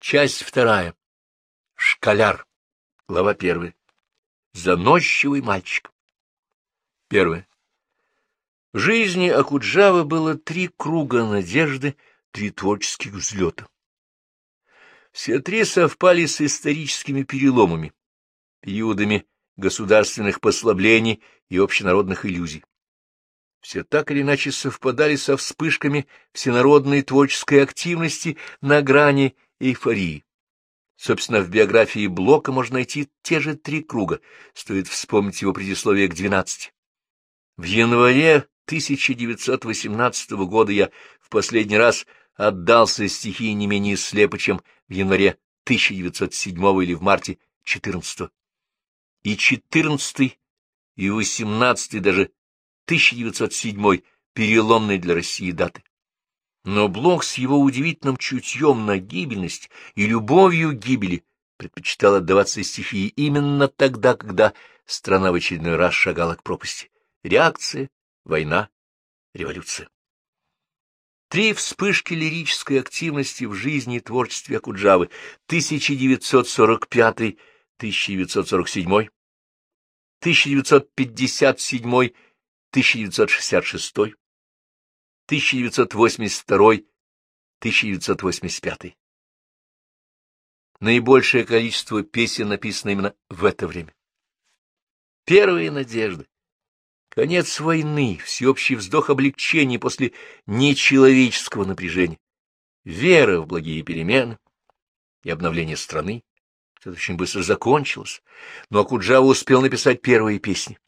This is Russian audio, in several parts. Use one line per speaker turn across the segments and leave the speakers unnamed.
Часть вторая. Школяр. Глава первая. Заносчивый мальчик. Первое. В жизни Акуджавы было три круга надежды, три творческих взлета. Все три совпали с историческими переломами, периодами государственных послаблений и общенародных иллюзий. Все так или иначе совпадали со вспышками всенародной творческой активности на грани эйфории. Собственно, в биографии Блока можно найти те же три круга, стоит вспомнить его предисловие к двенадцати. В январе 1918 года я в последний раз отдался стихии не менее слепо, чем в январе 1907 или в марте 14 И 14 и 18 даже 1907 переломной для России даты. Но Блок с его удивительным чутьем на гибельность и любовью к гибели предпочитал отдаваться стихии именно тогда, когда страна в очередной раз шагала к пропасти. Реакция, война, революция. Три вспышки лирической активности в жизни и творчестве Акуджавы 1945-1947, 1957 1966, 1982, 1985. Наибольшее количество песен написано именно в это время. Первые надежды. Конец войны, всеобщий вздох облегчения после нечеловеческого напряжения, вера в благие перемены и обновление страны. Это очень быстро закончилось, но Акуджава успел написать первые песни.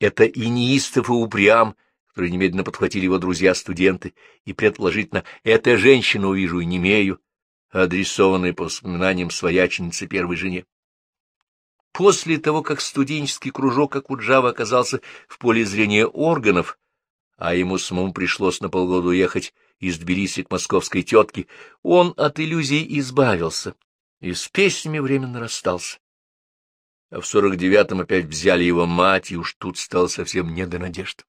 Это и неистов, и упрям, которые немедленно подхватили его друзья-студенты, и предположительно «эта женщина увижу и не имею», адресованные по воспоминаниям свояченицы первой жене. После того, как студенческий кружок Акуджава оказался в поле зрения органов, а ему самому пришлось на полгода уехать из Тбилиси к московской тетке, он от иллюзий избавился и с песнями временно расстался а в сорок девятом опять взяли его мать, и уж тут стало совсем не до надежд.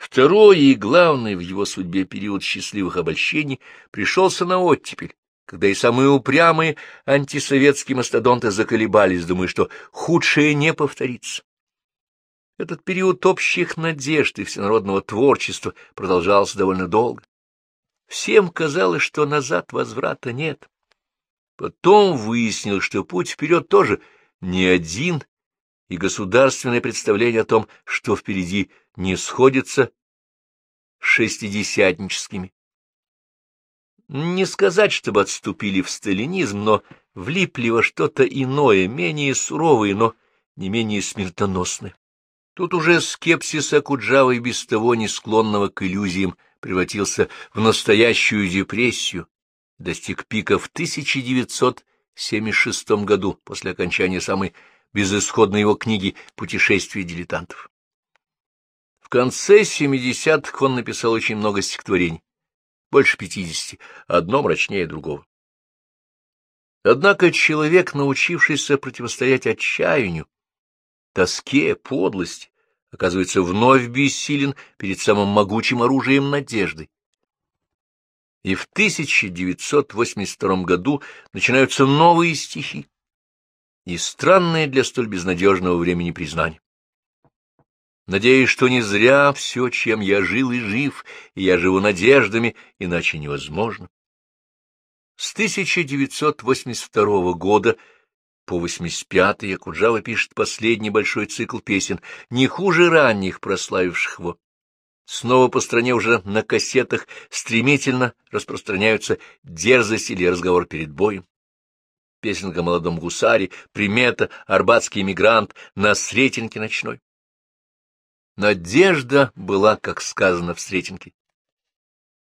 Второй и главный в его судьбе период счастливых обольщений пришелся на оттепель, когда и самые упрямые антисоветские мастодонты заколебались, думая, что худшее не повторится. Этот период общих надежд и всенародного творчества продолжался довольно долго. Всем казалось, что назад возврата нет. Потом выяснил, что путь вперед тоже не один, и государственное представление о том, что впереди не сходится шестидесятническими. Не сказать, чтобы отступили в сталинизм, но влипли во что-то иное, менее суровое, но не менее смертоносное. Тут уже скепсис Акуджавы без того не склонного к иллюзиям превратился в настоящую депрессию, достиг пика в 1976 году, после окончания самой безысходной его книги «Путешествие дилетантов». Конце 70-х он написал очень много стихотворений, больше 50, одно мрачнее другого. Однако человек, научившийся противостоять отчаянию, тоске, подлости, оказывается вновь бессилен перед самым могучим оружием надежды и в 1982 году начинаются новые стихи и странные для столь безнадежного времени признания. Надеюсь, что не зря все, чем я жил и жив, и я живу надеждами, иначе невозможно. С 1982 года по 85 Якуджава пишет последний большой цикл песен, не хуже ранних, прославивших его. Снова по стране уже на кассетах стремительно распространяются дерзость или разговор перед боем. Песенка о молодом гусаре, примета, арбатский эмигрант на Сретенке ночной. Надежда была, как сказано в Сретенке.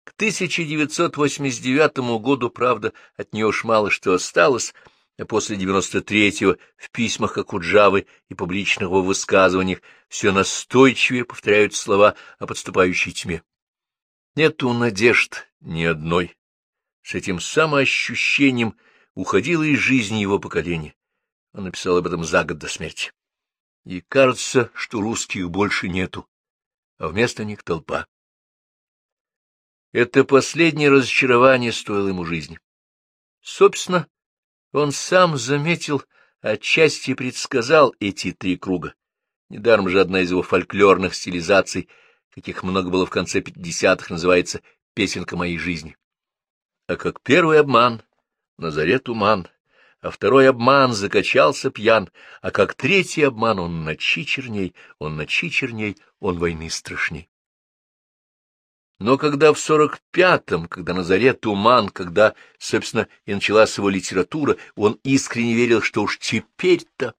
К 1989 году, правда, от нее уж мало что осталось, а после 93-го в письмах Акуджавы и публичных его высказываниях все настойчивее повторяют слова о подступающей тьме. Нету надежд ни одной. С этим самоощущением уходило из жизни его поколения. Он написал об этом за год до смерти. И кажется, что русских больше нету, а вместо них толпа. Это последнее разочарование стоило ему жизни. Собственно, он сам заметил, отчасти предсказал эти три круга. Недаром же одна из его фольклорных стилизаций, каких много было в конце пятидесятых, называется «Песенка моей жизни». А как первый обман, на заре туман, а второй обман закачался пьян, а как третий обман он ночи черней, он ночи черней, он войны страшней. Но когда в сорок пятом, когда на заре туман, когда, собственно, и началась его литература, он искренне верил, что уж теперь-то